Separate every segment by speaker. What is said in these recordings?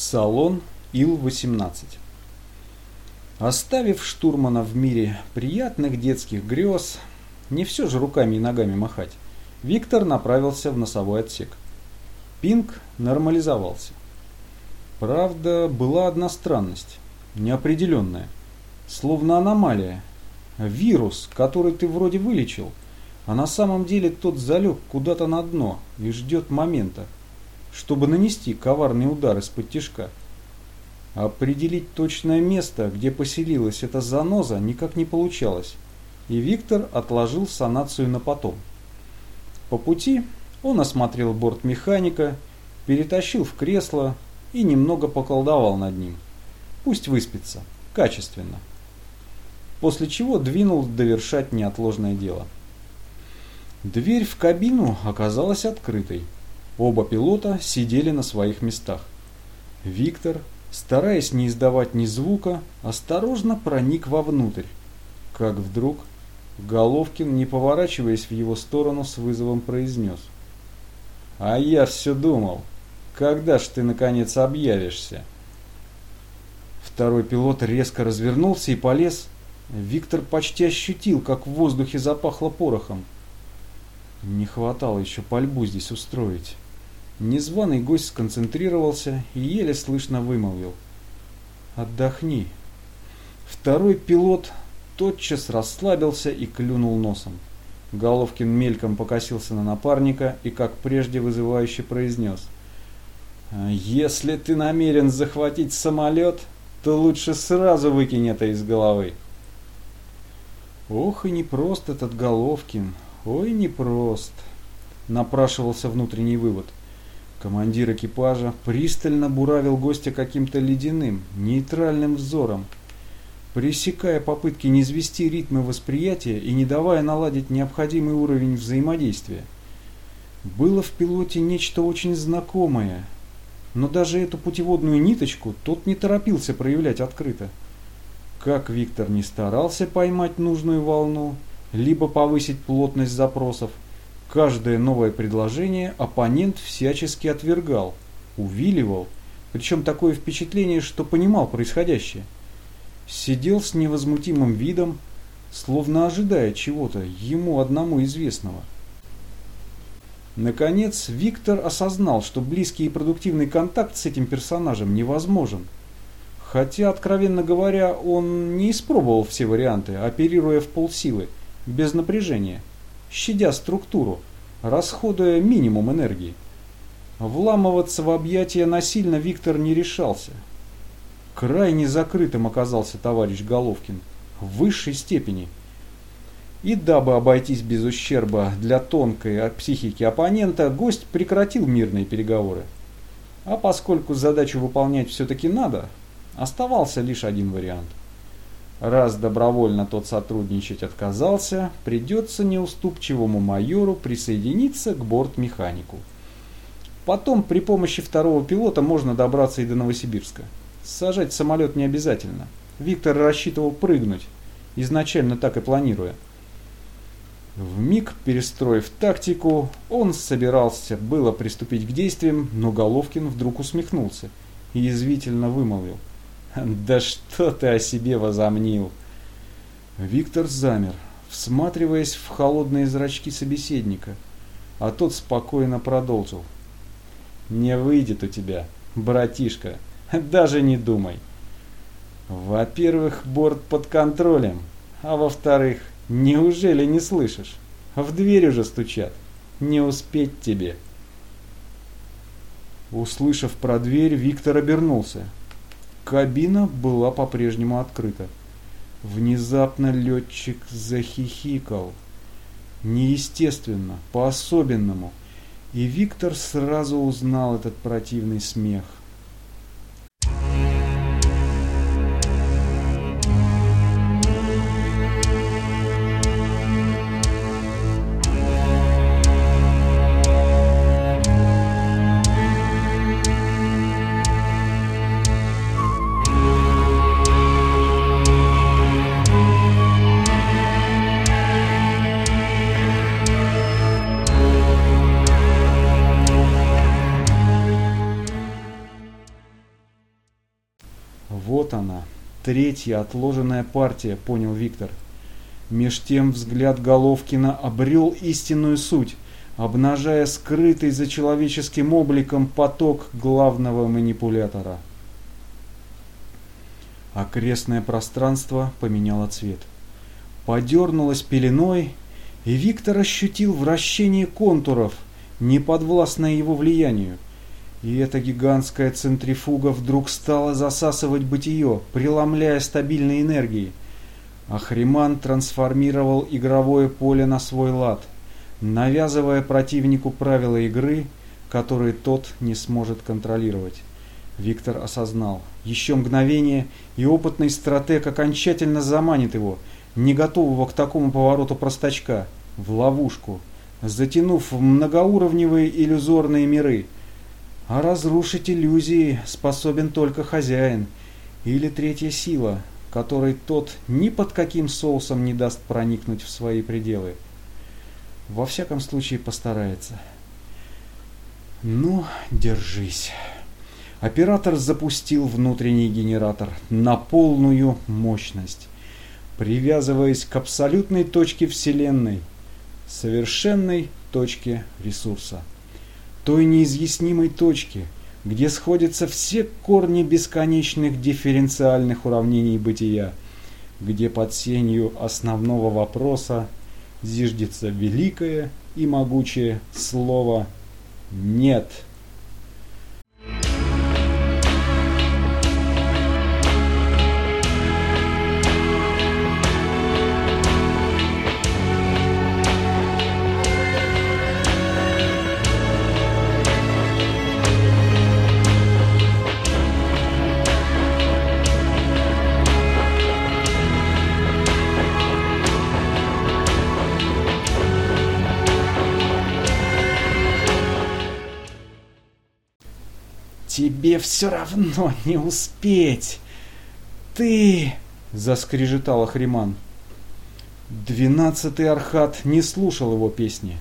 Speaker 1: Салон Ил-18 Оставив штурмана в мире приятных детских грез, не все же руками и ногами махать, Виктор направился в носовой отсек. Пинг нормализовался. Правда, была одна странность, неопределенная, словно аномалия. Вирус, который ты вроде вылечил, а на самом деле тот залег куда-то на дно и ждет момента, чтобы нанести коварный удар из-под тишка. Определить точное место, где поселилась эта заноза, никак не получалось, и Виктор отложил санацию на потом. По пути он осмотрел борт механика, перетащил в кресло и немного поколдовал над ним. Пусть выспится, качественно. После чего двинул довершать неотложное дело. Дверь в кабину оказалась открытой. Оба пилота сидели на своих местах. Виктор, стараясь не издавать ни звука, осторожно проник вовнутрь. Как вдруг Головкин, не поворачиваясь в его сторону, с вызовом произнес. «А я все думал, когда ж ты наконец объявишься?» Второй пилот резко развернулся и полез. Виктор почти ощутил, как в воздухе запахло порохом. Не хватало еще пальбу здесь устроить. Незваный гость сконцентрировался и еле слышно вымолвил. «Отдохни». Второй пилот тотчас расслабился и клюнул носом. Головкин мельком покосился на напарника и, как прежде, вызывающе произнес. «Если ты намерен захватить самолет, то лучше сразу выкинь это из головы». «Ох и непрост этот Головкин, ой непрост», — напрашивался внутренний вывод. Командир экипажа пристально буравил гостя каким-то ледяным, нейтральным взором, пресекая попытки не извести ритмы восприятия и не давая наладить необходимый уровень взаимодействия. Было в пилоте нечто очень знакомое, но даже эту путеводную ниточку тот не торопился проявлять открыто. Как Виктор не старался поймать нужную волну, либо повысить плотность запросов, Каждое новое предложение оппонент всячески отвергал, увиливал, причем такое впечатление, что понимал происходящее. Сидел с невозмутимым видом, словно ожидая чего-то ему одному известного. Наконец, Виктор осознал, что близкий и продуктивный контакт с этим персонажем невозможен. Хотя, откровенно говоря, он не испробовал все варианты, оперируя в полсилы, без напряжения щадя структуру, расходуя минимум энергии. Вламываться в объятия насильно Виктор не решался. Крайне закрытым оказался товарищ Головкин, в высшей степени. И дабы обойтись без ущерба для тонкой психики оппонента, гость прекратил мирные переговоры. А поскольку задачу выполнять все-таки надо, оставался лишь один вариант. Раз добровольно тот сотрудничать отказался, придется неуступчивому майору присоединиться к бортмеханику. Потом при помощи второго пилота можно добраться и до Новосибирска. Сажать самолет не обязательно. Виктор рассчитывал прыгнуть, изначально так и планируя. В миг перестроив тактику, он собирался было приступить к действиям, но Головкин вдруг усмехнулся и язвительно вымолвил. Да что ты о себе возомнил? Виктор замер, всматриваясь в холодные зрачки собеседника, а тот спокойно продолжил. Не выйдет у тебя, братишка, даже не думай. Во-первых, борт под контролем, а во-вторых, неужели не слышишь? В дверь уже стучат. Не успеть тебе. Услышав про дверь, Виктор обернулся. Кабина была по-прежнему открыта. Внезапно летчик захихикал. Неестественно, по-особенному. И Виктор сразу узнал этот противный смех. Вот она, третья отложенная партия, понял Виктор. Меж тем взгляд Головкина обрел истинную суть, обнажая скрытый за человеческим обликом поток главного манипулятора. Окрестное пространство поменяло цвет. Подернулось пеленой, и Виктор ощутил вращение контуров, не подвластное его влиянию. И эта гигантская центрифуга вдруг стала засасывать бытие, преломляя стабильной энергией. Ахриман трансформировал игровое поле на свой лад, навязывая противнику правила игры, которые тот не сможет контролировать. Виктор осознал. Еще мгновение, и опытный стратег окончательно заманит его, не готового к такому повороту простачка, в ловушку, затянув в многоуровневые иллюзорные миры. А разрушить иллюзии способен только хозяин или третья сила, которой тот ни под каким соусом не даст проникнуть в свои пределы. Во всяком случае постарается. Ну, держись. Оператор запустил внутренний генератор на полную мощность, привязываясь к абсолютной точке Вселенной, совершенной точке ресурса, той неизъяснимой точке, где сходятся все корни бесконечных дифференциальных уравнений бытия, где под сенью основного вопроса зиждется великое и могучее слово «нет». «Тебе все равно не успеть! Ты...» — заскрежетал Ахриман. Двенадцатый Архат не слушал его песни.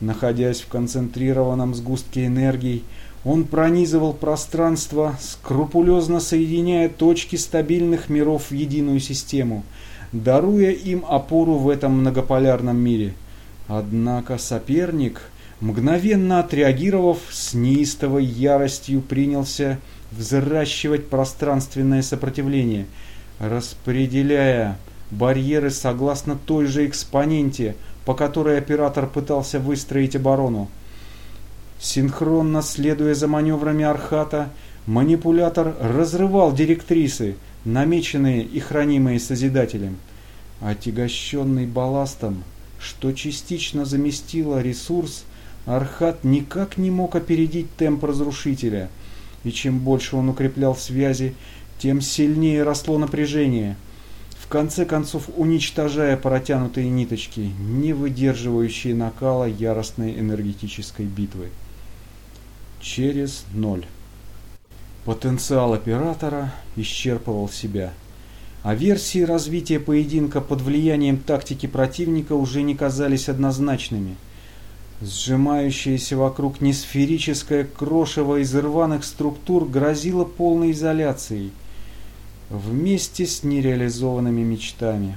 Speaker 1: Находясь в концентрированном сгустке энергии, он пронизывал пространство, скрупулезно соединяя точки стабильных миров в единую систему, даруя им опору в этом многополярном мире. Однако соперник мгновенно отреагировав, с неистовой яростью принялся взращивать пространственное сопротивление, распределяя барьеры согласно той же экспоненте, по которой оператор пытался выстроить оборону. Синхронно следуя за маневрами Архата, манипулятор разрывал директрисы, намеченные и хранимые Созидателем. Отягощенный балластом, что частично заместило ресурс, Архат никак не мог опередить темп разрушителя, и чем больше он укреплял связи, тем сильнее росло напряжение, в конце концов уничтожая протянутые ниточки, не выдерживающие накала яростной энергетической битвы. Через ноль. Потенциал оператора исчерпывал себя. А версии развития поединка под влиянием тактики противника уже не казались однозначными – Сжимающееся вокруг несферическое крошево из рваных структур грозило полной изоляцией, вместе с нереализованными мечтами.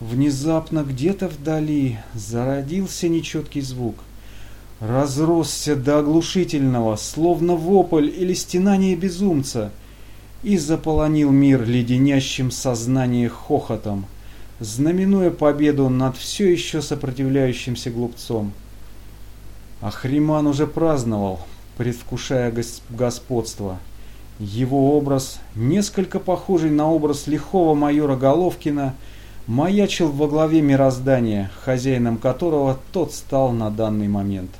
Speaker 1: Внезапно где-то вдали зародился нечеткий звук. Разросся до оглушительного, словно вопль или стенание безумца, и заполонил мир леденящим сознание хохотом, знаменуя победу над все еще сопротивляющимся глупцом. Ахриман уже праздновал, предвкушая господство. Его образ, несколько похожий на образ лихого майора Головкина, маячил во главе мироздания, хозяином которого тот стал на данный момент.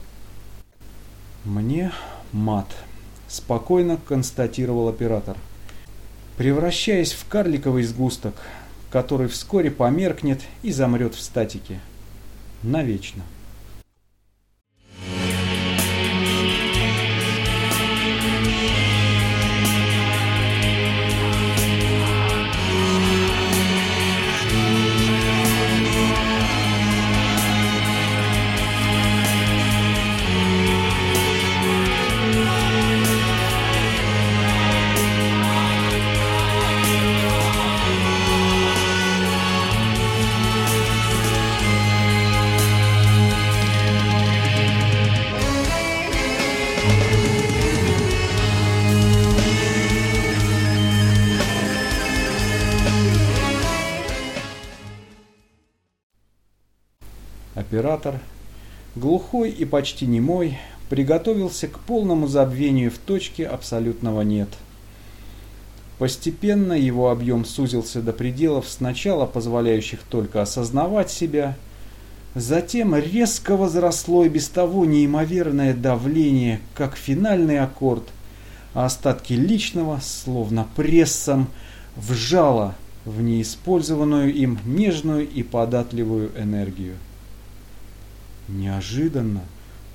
Speaker 1: «Мне мат», — спокойно констатировал оператор. Превращаясь в карликовый сгусток, который вскоре померкнет и замрет в статике. Навечно. Оператор, глухой и почти немой, приготовился к полному забвению в точке абсолютного «нет». Постепенно его объем сузился до пределов, сначала позволяющих только осознавать себя, затем резко возросло и без того неимоверное давление, как финальный аккорд, а остатки личного, словно прессом, вжало в неиспользованную им нежную и податливую энергию. Неожиданно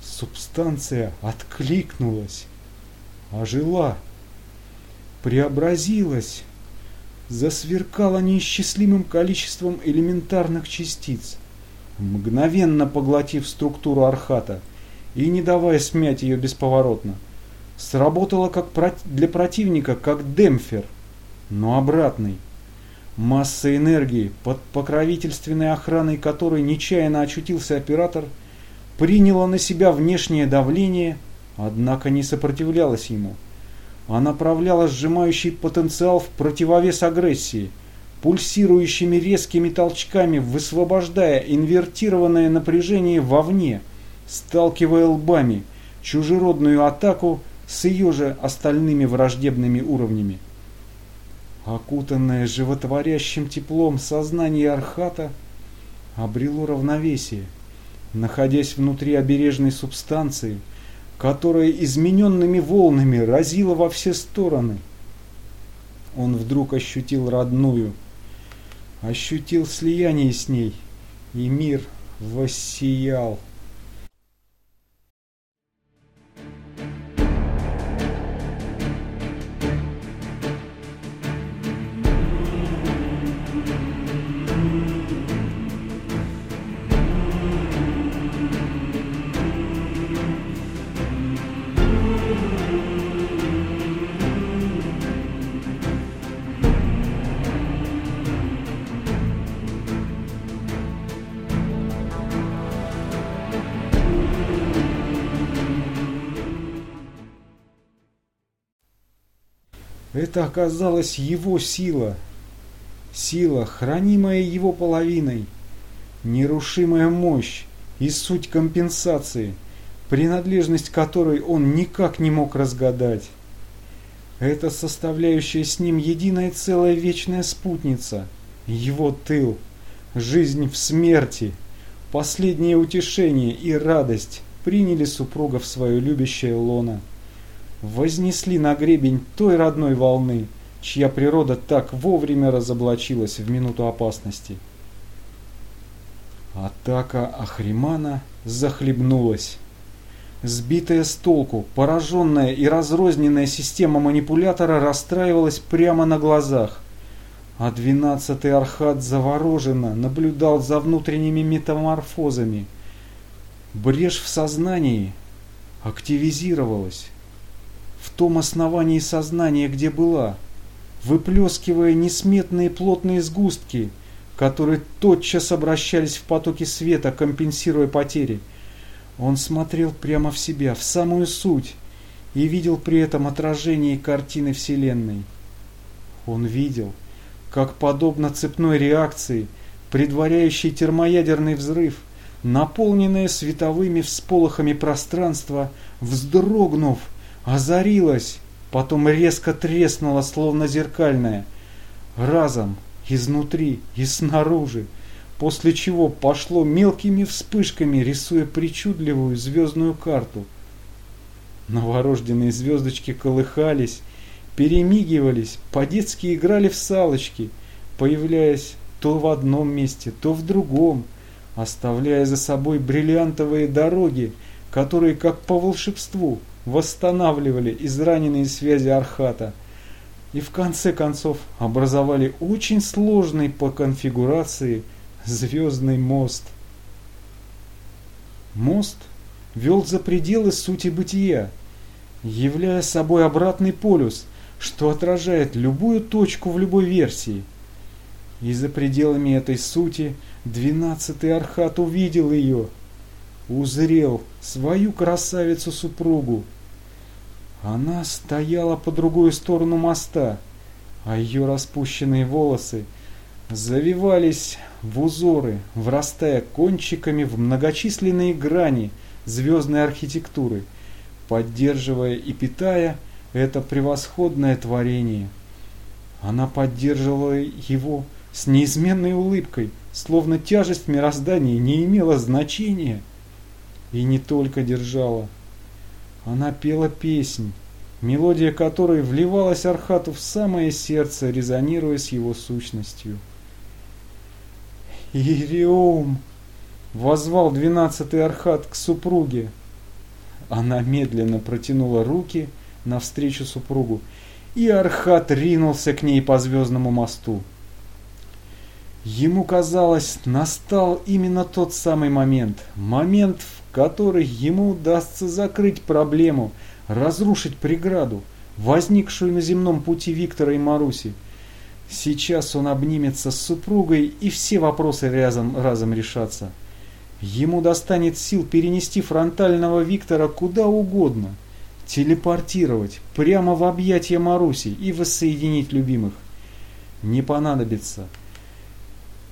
Speaker 1: субстанция откликнулась, ожила, преобразилась, засверкала неисчислимым количеством элементарных частиц, мгновенно поглотив структуру архата и не давая смять ее бесповоротно. Сработала как для противника, как демпфер, но обратный. Масса энергии, под покровительственной охраной которой нечаянно очутился оператор – приняла на себя внешнее давление, однако не сопротивлялась ему, а направляла сжимающий потенциал в противовес агрессии, пульсирующими резкими толчками высвобождая инвертированное напряжение вовне, сталкивая лбами чужеродную атаку с ее же остальными враждебными уровнями. Окутанное животворящим теплом сознание Архата обрело равновесие – находясь внутри обережной субстанции, которая измененными волнами разила во все стороны. Он вдруг ощутил родную, ощутил слияние с ней, и мир воссиял. Это оказалась его сила. Сила, хранимая его половиной. Нерушимая мощь и суть компенсации, принадлежность которой он никак не мог разгадать. Это составляющая с ним единая целая вечная спутница, его тыл, жизнь в смерти, последнее утешение и радость приняли супруга в свое любящее лоно вознесли на гребень той родной волны, чья природа так вовремя разоблачилась в минуту опасности. Атака Ахримана захлебнулась. Сбитая с толку, пораженная и разрозненная система манипулятора расстраивалась прямо на глазах, а двенадцатый Архат завороженно наблюдал за внутренними метаморфозами. Брешь в сознании активизировалась в том основании сознания, где была, выплескивая несметные плотные сгустки, которые тотчас обращались в потоки света, компенсируя потери. Он смотрел прямо в себя, в самую суть, и видел при этом отражение картины Вселенной. Он видел, как подобно цепной реакции, предваряющей термоядерный взрыв, наполненное световыми всполохами пространство, вздрогнув, озарилась, потом резко треснула, словно зеркальная, разом, изнутри и снаружи, после чего пошло мелкими вспышками, рисуя причудливую звездную карту. Новорожденные звездочки колыхались, перемигивались, по-детски играли в салочки, появляясь то в одном месте, то в другом, оставляя за собой бриллиантовые дороги, которые, как по волшебству, восстанавливали израненные связи Архата и в конце концов образовали очень сложный по конфигурации звездный мост. Мост вел за пределы сути бытия, являя собой обратный полюс, что отражает любую точку в любой версии. И за пределами этой сути двенадцатый Архат увидел ее – узрел свою красавицу-супругу. Она стояла по другую сторону моста, а ее распущенные волосы завивались в узоры, врастая кончиками в многочисленные грани звездной архитектуры, поддерживая и питая это превосходное творение. Она поддерживала его с неизменной улыбкой, словно тяжесть мироздания не имела значения. И не только держала. Она пела песнь, мелодия которой вливалась Архату в самое сердце, резонируя с его сущностью. «Ириум!» — возвал двенадцатый Архат к супруге. Она медленно протянула руки навстречу супругу, и Архат ринулся к ней по звездному мосту. Ему казалось, настал именно тот самый момент, момент, в который ему удастся закрыть проблему, разрушить преграду, возникшую на земном пути Виктора и Маруси. Сейчас он обнимется с супругой, и все вопросы разом, разом решатся. Ему достанет сил перенести фронтального Виктора куда угодно, телепортировать прямо в объятия Маруси и воссоединить любимых. Не понадобится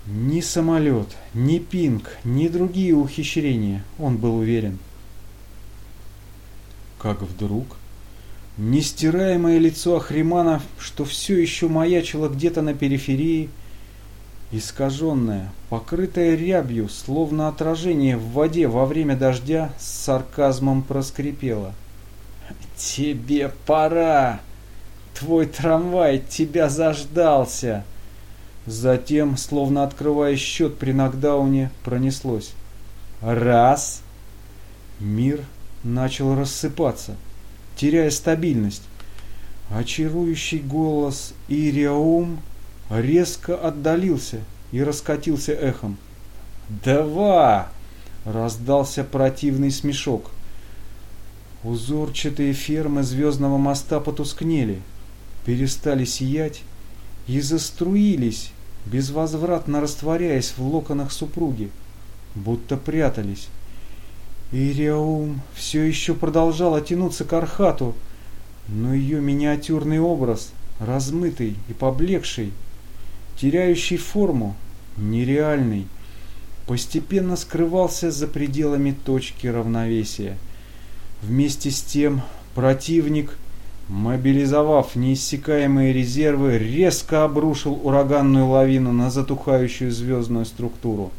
Speaker 1: ни самолет, ни пинг, ни другие ухищрения, он был уверен. Как вдруг нестираемое лицо Ахримана, что все еще маячило где-то на периферии, искаженное, покрытое рябью, словно отражение в воде во время дождя, с сарказмом проскрипело. «Тебе пора! Твой трамвай тебя заждался!» Затем, словно открывая счет при нокдауне, пронеслось. Раз. Мир начал рассыпаться, теряя стабильность. Очарующий голос Ириаум резко отдалился и раскатился эхом. «Два!» — раздался противный смешок. Узорчатые фермы звездного моста потускнели, перестали сиять и заструились безвозвратно растворяясь в локонах супруги, будто прятались. Ириаум все еще продолжала тянуться к Архату, но ее миниатюрный образ, размытый и поблекший, теряющий форму, нереальный, постепенно скрывался за пределами точки равновесия. Вместе с тем противник – мобилизовав неиссякаемые резервы, резко обрушил ураганную лавину на затухающую звездную структуру.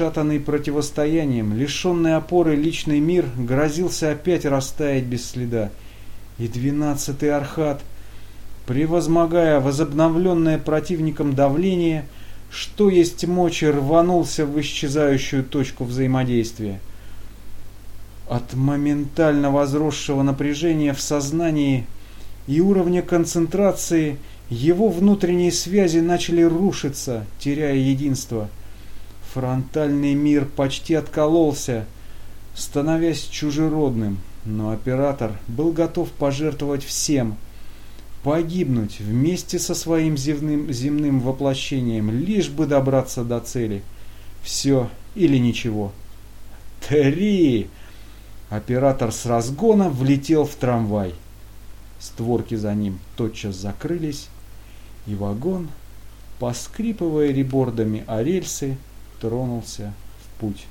Speaker 1: Расшатанный противостоянием, лишенный опоры личный мир грозился опять растаять без следа. И двенадцатый Архат, превозмогая возобновленное противником давление, что есть мочи, рванулся в исчезающую точку взаимодействия. От моментально возросшего напряжения в сознании и уровня концентрации его внутренние связи начали рушиться, теряя единство – Фронтальный мир почти откололся, становясь чужеродным, но оператор был готов пожертвовать всем, погибнуть вместе со своим земным, земным воплощением, лишь бы добраться до цели. Все или ничего. Три! Оператор с разгона влетел в трамвай. Створки за ним тотчас закрылись, и вагон, поскрипывая ребордами о рельсы, тронулся в путь.